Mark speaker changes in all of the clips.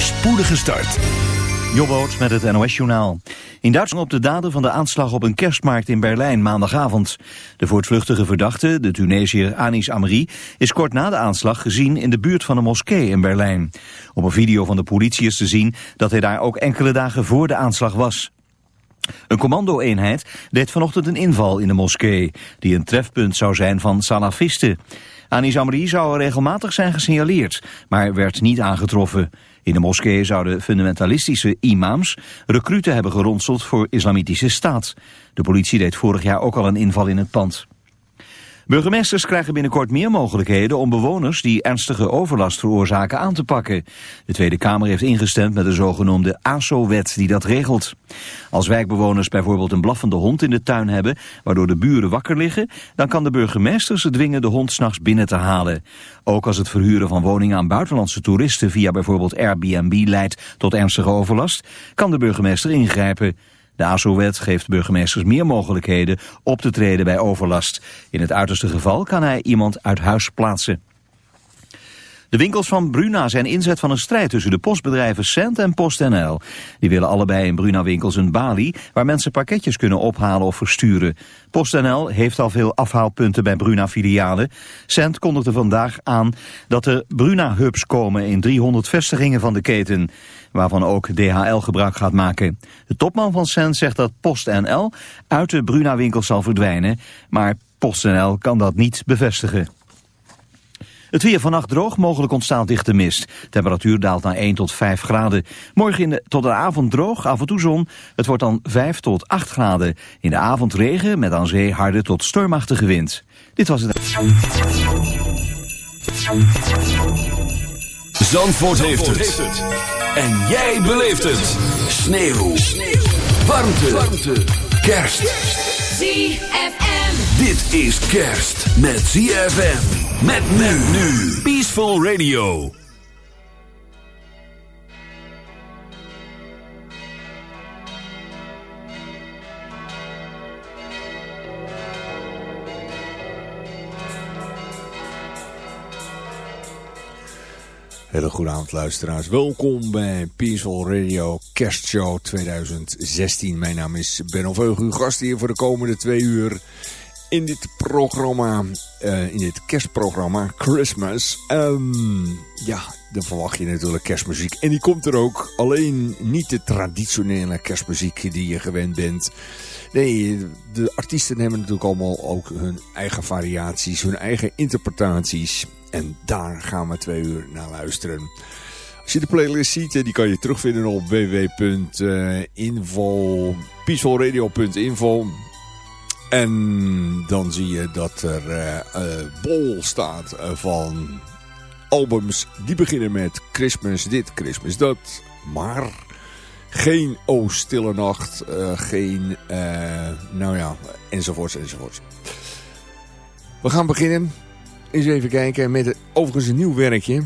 Speaker 1: voorspoedige start.
Speaker 2: Jobboot met het NOS-journaal. In Duitsland op de daden van de aanslag op een kerstmarkt in Berlijn maandagavond. De voortvluchtige verdachte, de Tunesiër Anis Amri, is kort na de aanslag gezien in de buurt van een moskee in Berlijn. Op een video van de politie is te zien dat hij daar ook enkele dagen voor de aanslag was. Een commando-eenheid deed vanochtend een inval in de moskee, die een trefpunt zou zijn van salafisten. Anis Amri zou regelmatig zijn gesignaleerd, maar werd niet aangetroffen. In de moskee zouden fundamentalistische imams recruten hebben geronseld voor islamitische staat. De politie deed vorig jaar ook al een inval in het pand. Burgemeesters krijgen binnenkort meer mogelijkheden om bewoners die ernstige overlast veroorzaken aan te pakken. De Tweede Kamer heeft ingestemd met de zogenoemde ASO-wet die dat regelt. Als wijkbewoners bijvoorbeeld een blaffende hond in de tuin hebben, waardoor de buren wakker liggen, dan kan de burgemeester ze dwingen de hond s'nachts binnen te halen. Ook als het verhuren van woningen aan buitenlandse toeristen via bijvoorbeeld Airbnb leidt tot ernstige overlast, kan de burgemeester ingrijpen. De ASO-wet geeft burgemeesters meer mogelijkheden op te treden bij overlast. In het uiterste geval kan hij iemand uit huis plaatsen. De winkels van Bruna zijn inzet van een strijd tussen de postbedrijven Cent en PostNL. Die willen allebei in Bruna-winkels een balie waar mensen pakketjes kunnen ophalen of versturen. PostNL heeft al veel afhaalpunten bij Bruna-filialen. Cent kondigde vandaag aan dat er Bruna-hubs komen in 300 vestigingen van de keten, waarvan ook DHL gebruik gaat maken. De topman van Cent zegt dat PostNL uit de Bruna-winkels zal verdwijnen, maar PostNL kan dat niet bevestigen. Het weer vannacht droog, mogelijk ontstaat dichte mist. Temperatuur daalt naar 1 tot 5 graden. Morgen in de, tot de avond droog, af en toe zon. Het wordt dan 5 tot 8 graden. In de avond regen met aan zee harde tot stormachtige wind. Dit was het...
Speaker 1: Zandvoort, heeft, het. En jij beleeft het. Sneeuw. Sneeuw. Warmte. Warmte. Kerst.
Speaker 3: ZFM.
Speaker 1: Dit is kerst met ZFM. Met men nu. Peaceful Radio.
Speaker 4: Hele goede avond luisteraars. Welkom bij Peaceful Radio Kerstshow 2016. Mijn naam is Ben of uw gast hier voor de komende twee uur in dit programma, uh, in dit kerstprogramma Christmas. Um, ja, dan verwacht je natuurlijk kerstmuziek. En die komt er ook. Alleen niet de traditionele kerstmuziek die je gewend bent. Nee, de artiesten hebben natuurlijk allemaal ook hun eigen variaties, hun eigen interpretaties. En daar gaan we twee uur naar luisteren. Als je de playlist ziet, die kan je terugvinden op www.info, peacefulradio.info. En dan zie je dat er uh, bol staat van albums die beginnen met Christmas dit, Christmas dat. Maar geen O Stille Nacht, geen, nou ja, enzovoorts, enzovoorts. We gaan beginnen. Eens even kijken met overigens een nieuw werkje.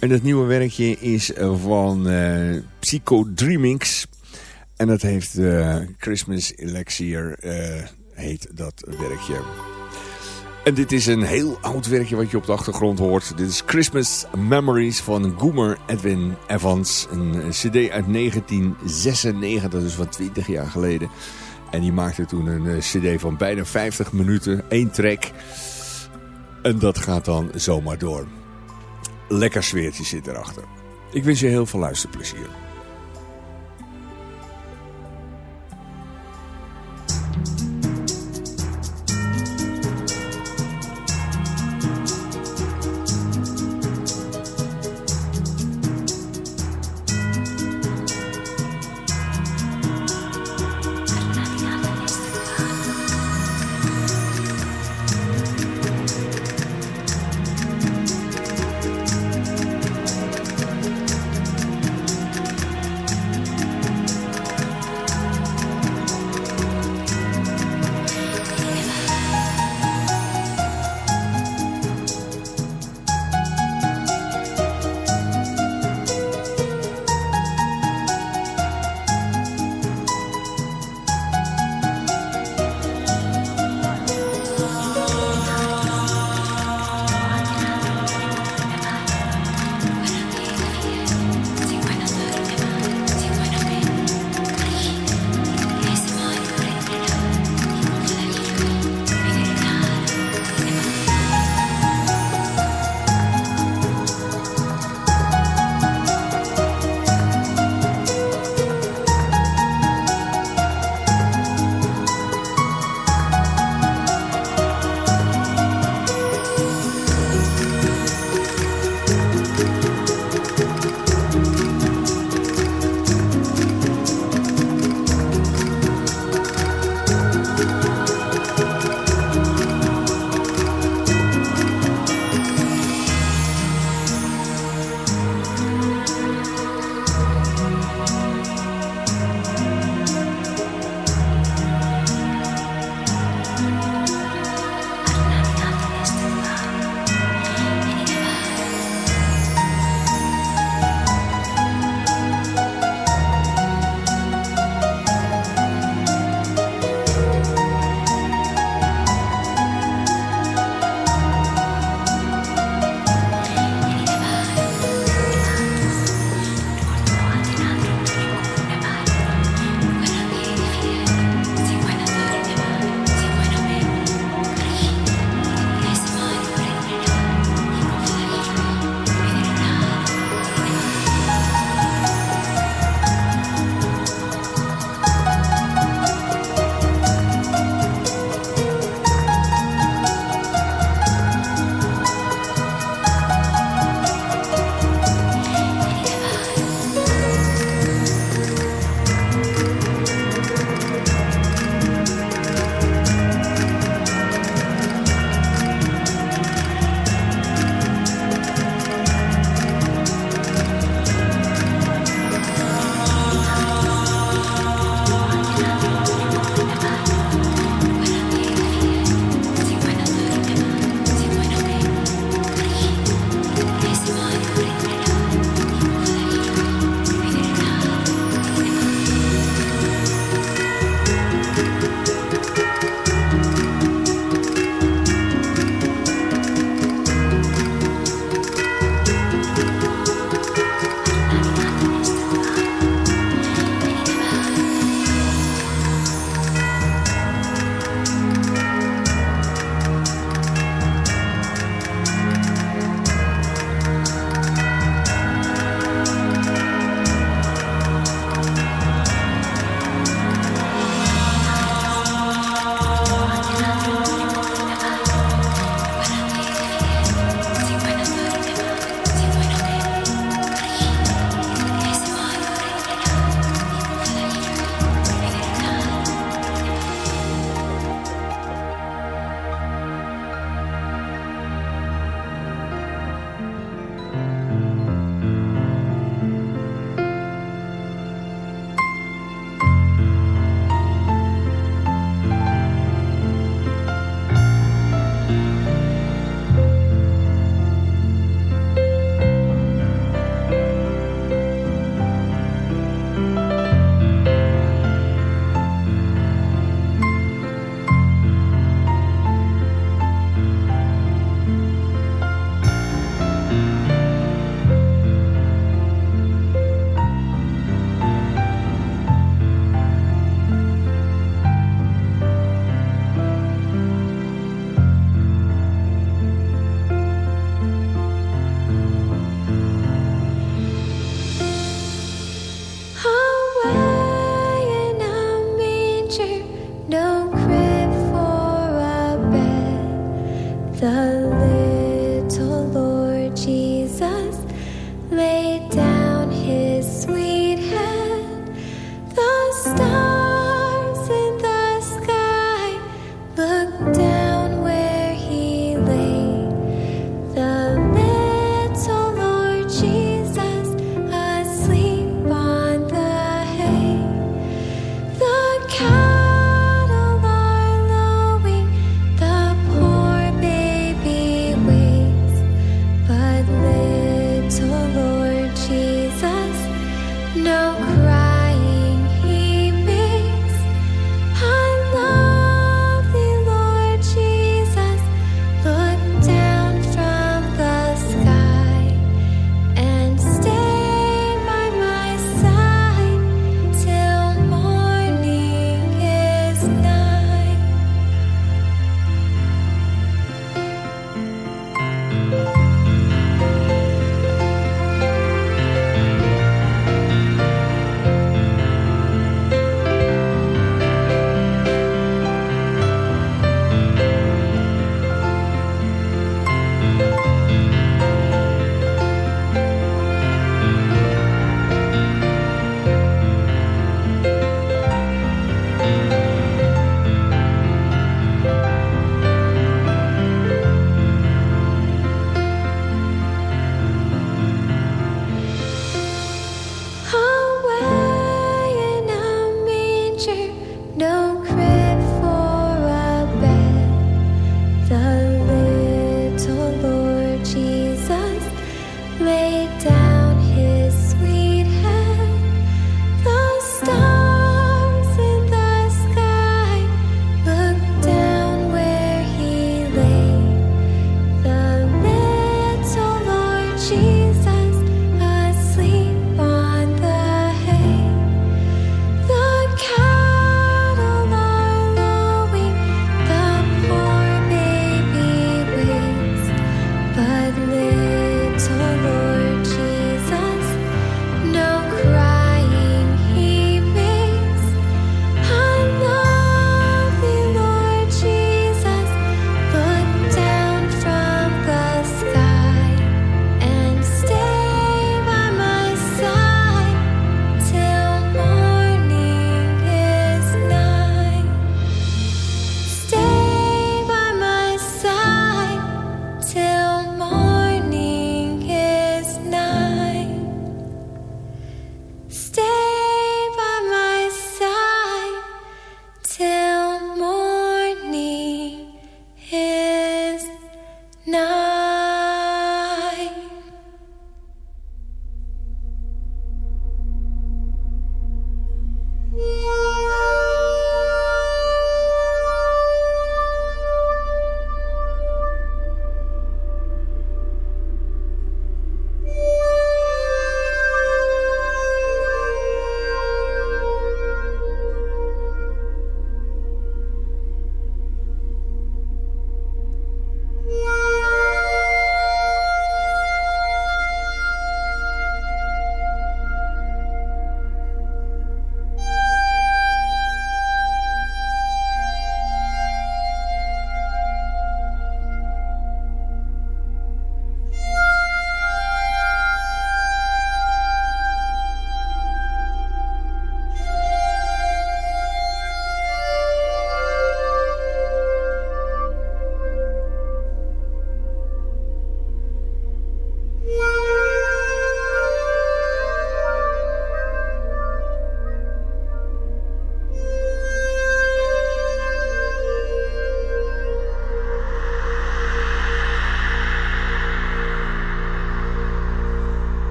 Speaker 4: En dat nieuwe werkje is van Psycho Dreamings. En dat heeft Christmas Elixir heet dat werkje. En dit is een heel oud werkje wat je op de achtergrond hoort. Dit is Christmas Memories van Goomer Edwin Evans. Een cd uit 1996, dus van 20 jaar geleden. En die maakte toen een eh, cd van bijna 50 minuten, één track. En dat gaat dan zomaar door. Lekker sfeertje zit erachter. Ik wens je heel veel luisterplezier.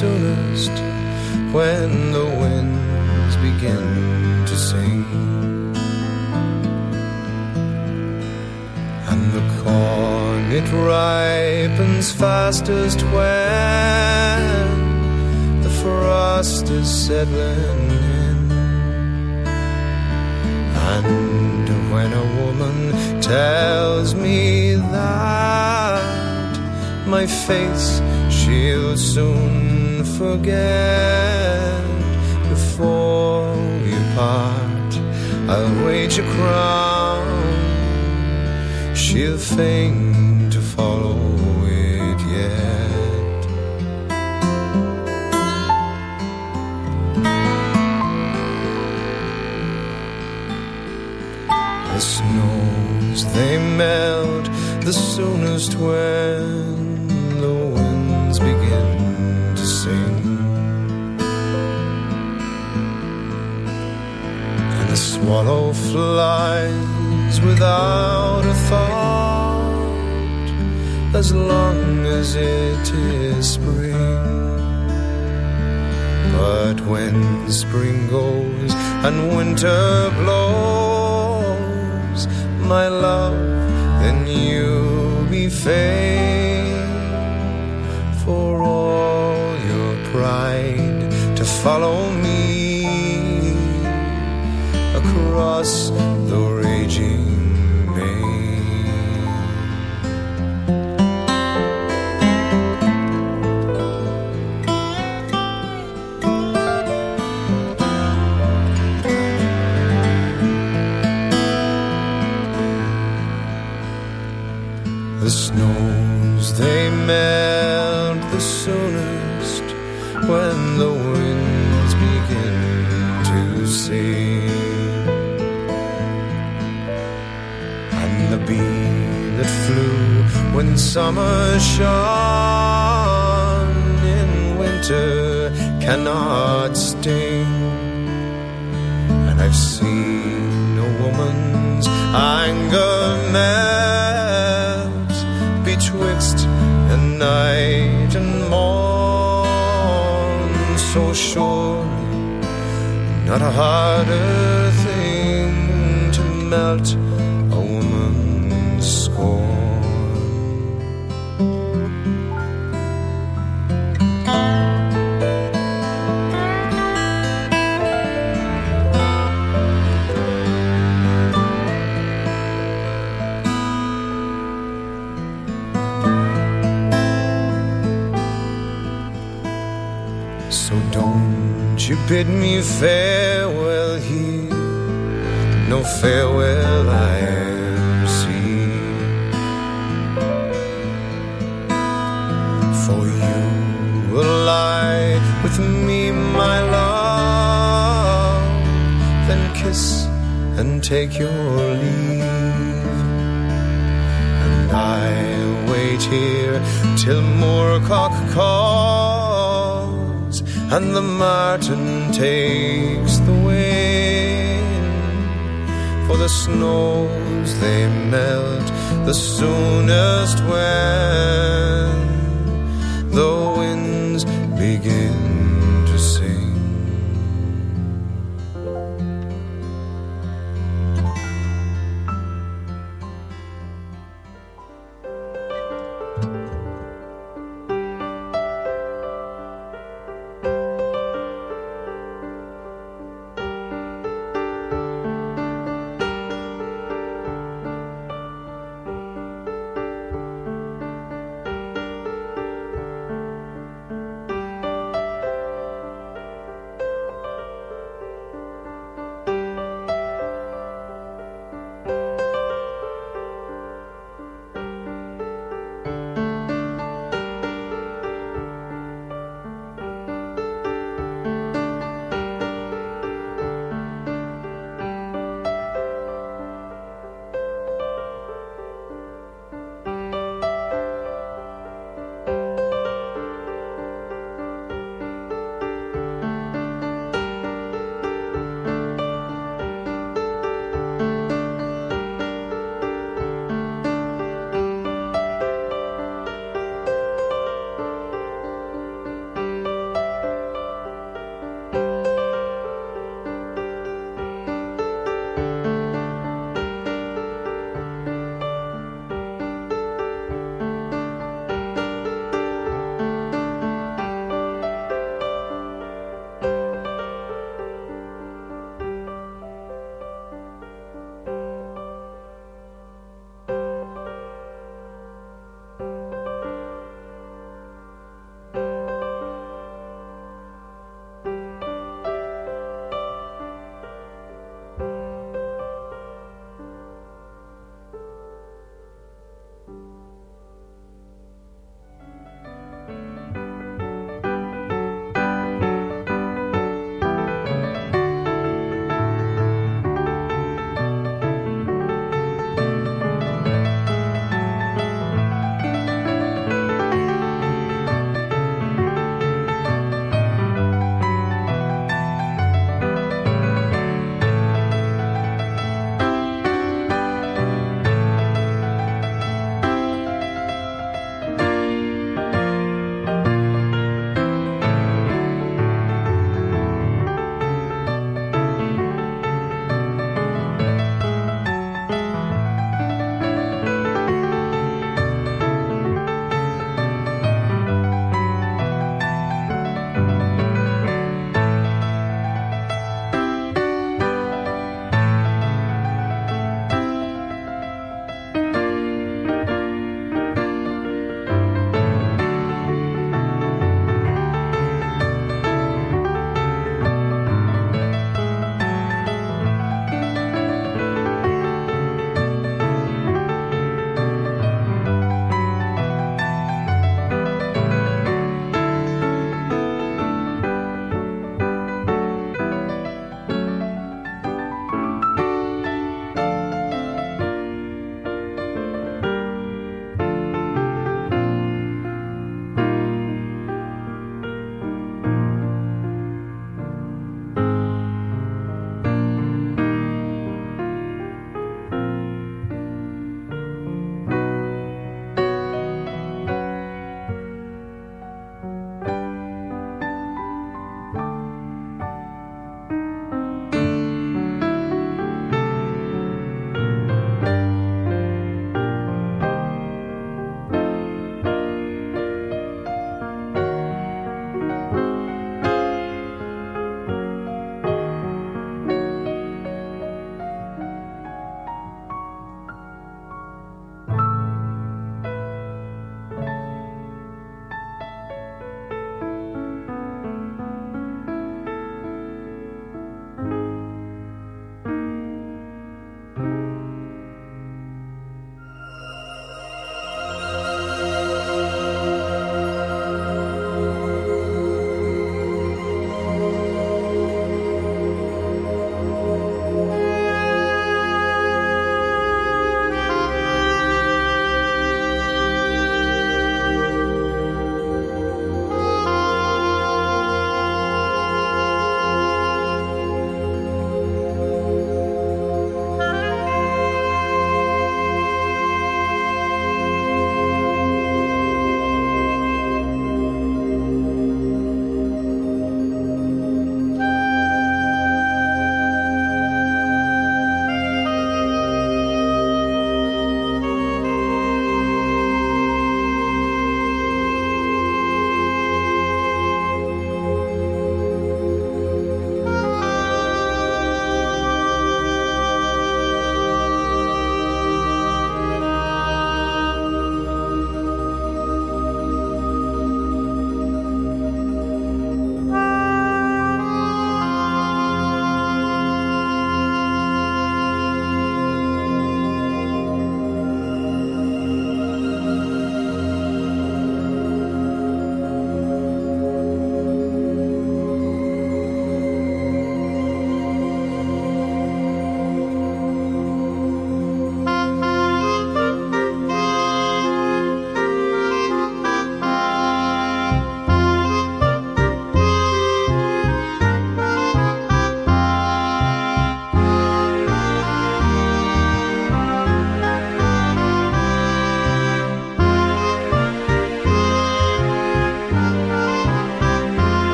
Speaker 3: Soonest when the winds begin to sing. And the corn it ripens fastest when the frost is settling in. And when a woman tells me that my face she'll soon forget. Before we part I'll wage a crown. She'll feign to follow it yet. The snows they melt the soonest when swallow flies without a thought as long as it is spring. But when spring goes and winter blows, my love, then you'll be fain for all your pride to follow me across the raging main. The snows they melt the soonest when the winds begin to sing. That flew when summer shone in winter cannot sting. And I've seen a woman's anger melt betwixt the night and morn. So surely not a harder thing to melt bid me farewell here, no farewell I see. For you will lie with me, my love, then kiss and take your leave. And I'll wait here till Moorcock calls and the martin takes the wind. For the snows they melt the soonest when the winds begin